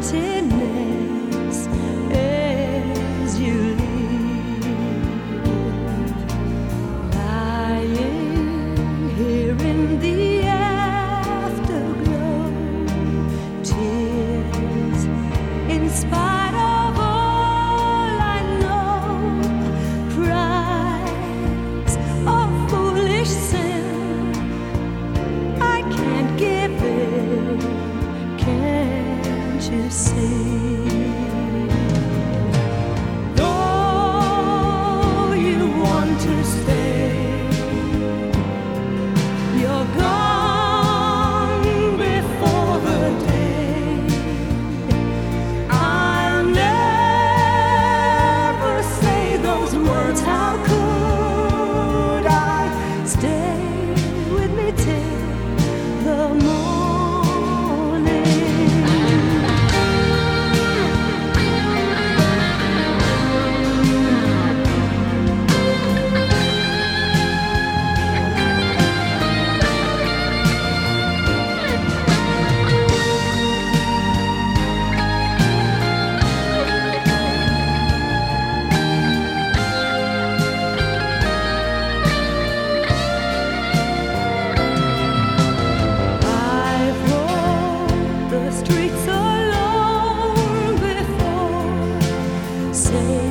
这 Can't before.